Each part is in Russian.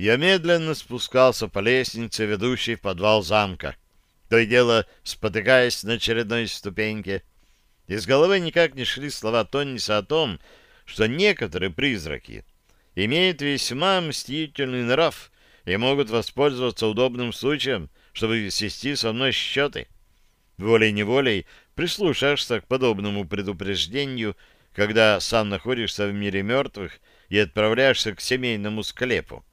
Я медленно спускался по лестнице, ведущей в подвал замка, то и дело спотыкаясь на очередной ступеньке. Из головы никак не шли слова Тонниса о том, что некоторые призраки имеют весьма мстительный нрав и могут воспользоваться удобным случаем, чтобы свести со мной счеты. Волей-неволей прислушаешься к подобному предупреждению, когда сам находишься в мире мертвых и отправляешься к семейному склепу.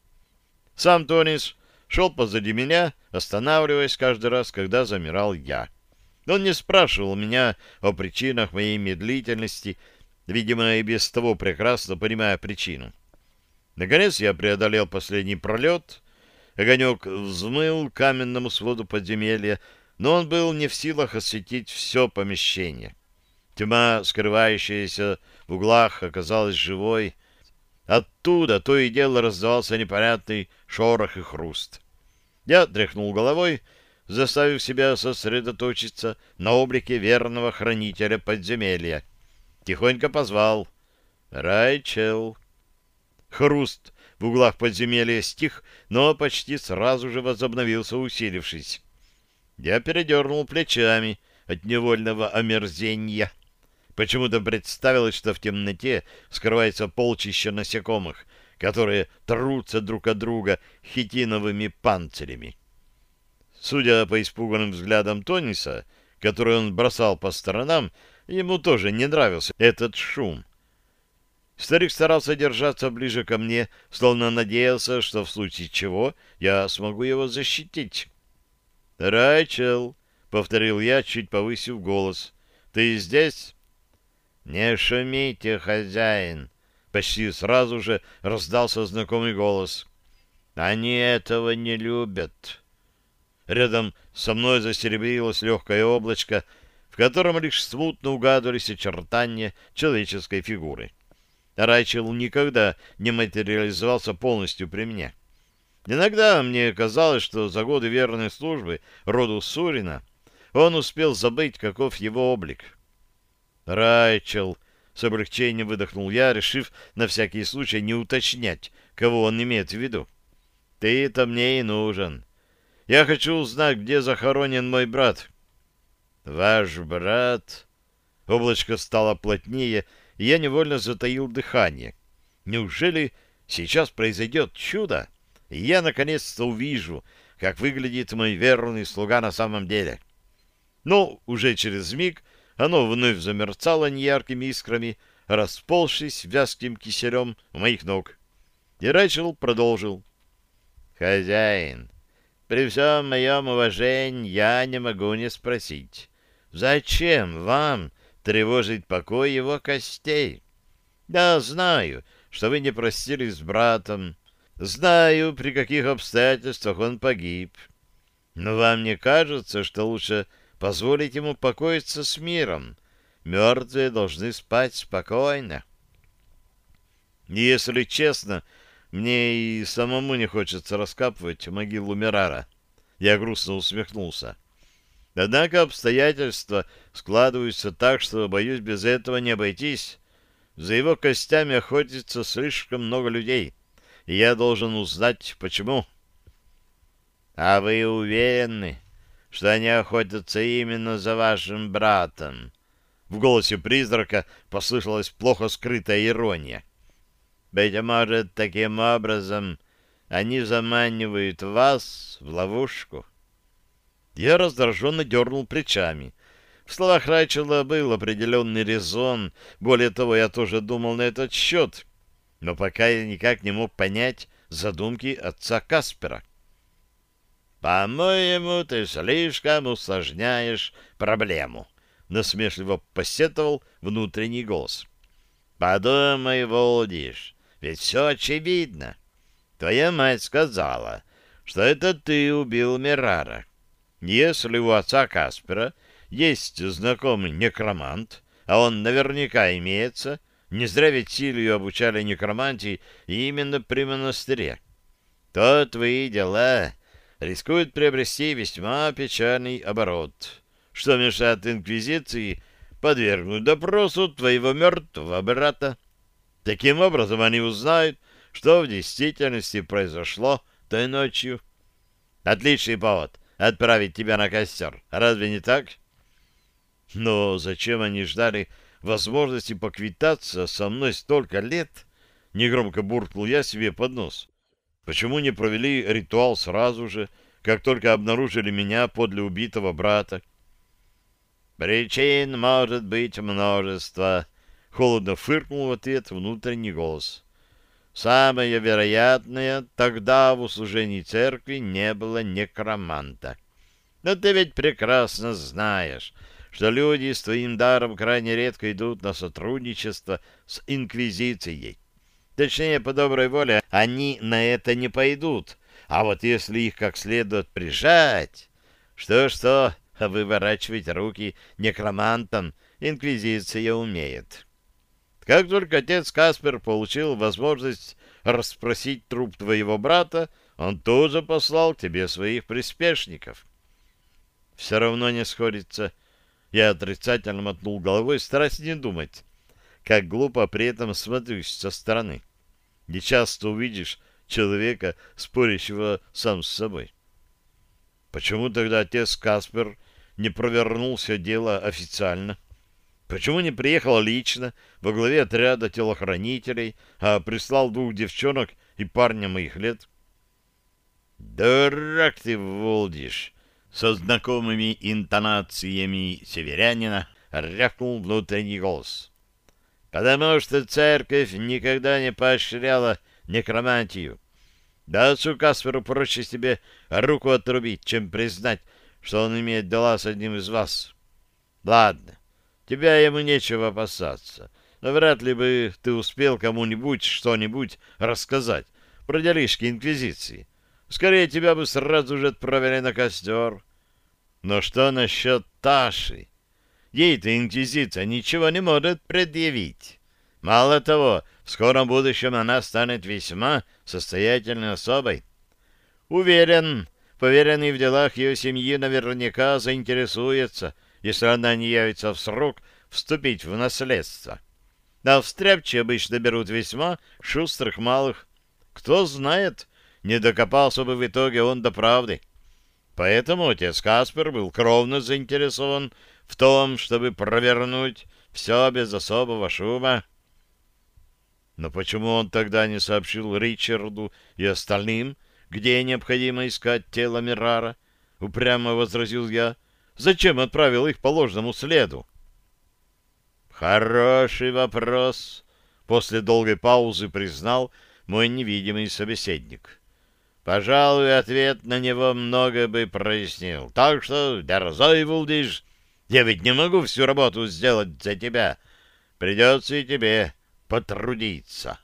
Сам Тонис шел позади меня, останавливаясь каждый раз, когда замирал я. Он не спрашивал меня о причинах моей медлительности, видимо, и без того прекрасно понимая причину. Наконец я преодолел последний пролет, огонек взмыл каменному своду подземелья, но он был не в силах осветить все помещение. Тьма, скрывающаяся в углах, оказалась живой. Оттуда то и дело раздавался непонятный шорох и хруст. Я тряхнул головой, заставив себя сосредоточиться на облике верного хранителя подземелья. Тихонько позвал «Райчел». Хруст в углах подземелья стих, но почти сразу же возобновился, усилившись. Я передернул плечами от невольного омерзения. Почему-то представилось, что в темноте скрывается полчища насекомых, которые трутся друг от друга хитиновыми панцирями. Судя по испуганным взглядам Тониса, который он бросал по сторонам, ему тоже не нравился этот шум. Старик старался держаться ближе ко мне, словно надеялся, что в случае чего я смогу его защитить. «Райчел», — повторил я, чуть повысив голос, — «ты здесь?» «Не шумите, хозяин!» Почти сразу же раздался знакомый голос. «Они этого не любят!» Рядом со мной засеребрилось легкое облачко, в котором лишь смутно угадывались очертания человеческой фигуры. Райчел никогда не материализовался полностью при мне. Иногда мне казалось, что за годы верной службы роду Сурина он успел забыть, каков его облик. «Райчел!» — с облегчением выдохнул я, решив на всякий случай не уточнять, кого он имеет в виду. «Ты-то мне и нужен. Я хочу узнать, где захоронен мой брат». «Ваш брат...» Облачко стало плотнее, и я невольно затаил дыхание. «Неужели сейчас произойдет чудо, и я наконец-то увижу, как выглядит мой верный слуга на самом деле?» Но уже через миг оно вновь замерцало неяркими искрами, расползшись вязким киселем у моих ног. И Рэйчел продолжил. «Хозяин, при всем моем уважении я не могу не спросить, зачем вам тревожить покой его костей? Я знаю, что вы не простились с братом, знаю, при каких обстоятельствах он погиб, но вам не кажется, что лучше позволить ему покоиться с миром. Мертвые должны спать спокойно. Если честно, мне и самому не хочется раскапывать могилу Мирара. Я грустно усмехнулся. Однако обстоятельства складываются так, что, боюсь, без этого не обойтись. За его костями охотится слишком много людей, и я должен узнать, почему. — А вы уверены, что они охотятся именно за вашим братом. В голосе призрака послышалась плохо скрытая ирония. Быть может, таким образом они заманивают вас в ловушку. Я раздраженно дернул плечами. В словах Райчела был определенный резон, более того, я тоже думал на этот счет, но пока я никак не мог понять задумки отца Каспера. «По-моему, ты слишком усложняешь проблему», — насмешливо посетовал внутренний голос. «Подумай, Волдиш, ведь все очевидно. Твоя мать сказала, что это ты убил Мирара. Если у отца Каспера есть знакомый некромант, а он наверняка имеется, не зря ведь Силию обучали некромантии именно при монастыре, то твои дела рискует приобрести весьма печальный оборот, что мешает Инквизиции подвергнуть допросу твоего мертвого брата. Таким образом они узнают, что в действительности произошло той ночью. Отличный повод отправить тебя на костер. Разве не так? Но зачем они ждали возможности поквитаться со мной столько лет? Негромко буркнул я себе под нос. Почему не провели ритуал сразу же, как только обнаружили меня подле убитого брата? Причин может быть множество, холодно фыркнул в ответ внутренний голос. Самое вероятное, тогда в услужении церкви не было некроманта. Но ты ведь прекрасно знаешь, что люди с твоим даром крайне редко идут на сотрудничество с Инквизицией. Точнее, по доброй воле, они на это не пойдут. А вот если их как следует прижать... Что-что, выворачивать руки некромантам Инквизиция умеет. Как только отец Каспер получил возможность расспросить труп твоего брата, он тоже послал к тебе своих приспешников. Все равно не сходится. Я отрицательно мотнул головой, стараясь не думать, как глупо при этом смотрюсь со стороны. Не часто увидишь человека, спорящего сам с собой. Почему тогда отец Каспер не провернулся дело официально? Почему не приехал лично во главе отряда телохранителей, а прислал двух девчонок и парня моих лет? «Дурак ты, Волдиш!» Со знакомыми интонациями северянина рявкнул внутренний голос. «Потому что церковь никогда не поощряла некромантию. Да отцу Касперу проще себе руку отрубить, чем признать, что он имеет дела с одним из вас. Ладно, Тебя ему нечего опасаться. Но вряд ли бы ты успел кому-нибудь что-нибудь рассказать про делишки Инквизиции. Скорее, тебя бы сразу же отправили на костер. Но что насчет Таши? Ей-то Инквизиция ничего не может предъявить. Мало того, в скором будущем она станет весьма состоятельной особой. Уверен, поверенный в делах ее семьи наверняка заинтересуется — если она не явится в срок вступить в наследство. А встряпчи обычно берут весьма шустрых малых. Кто знает, не докопался бы в итоге он до правды. Поэтому отец Каспер был кровно заинтересован в том, чтобы провернуть все без особого шума. Но почему он тогда не сообщил Ричарду и остальным, где необходимо искать тело Мирара? Упрямо возразил я. Зачем отправил их по ложному следу? Хороший вопрос, после долгой паузы признал мой невидимый собеседник. Пожалуй, ответ на него много бы прояснил. Так что, дерзай, Вулдиш, я ведь не могу всю работу сделать за тебя. Придется и тебе потрудиться».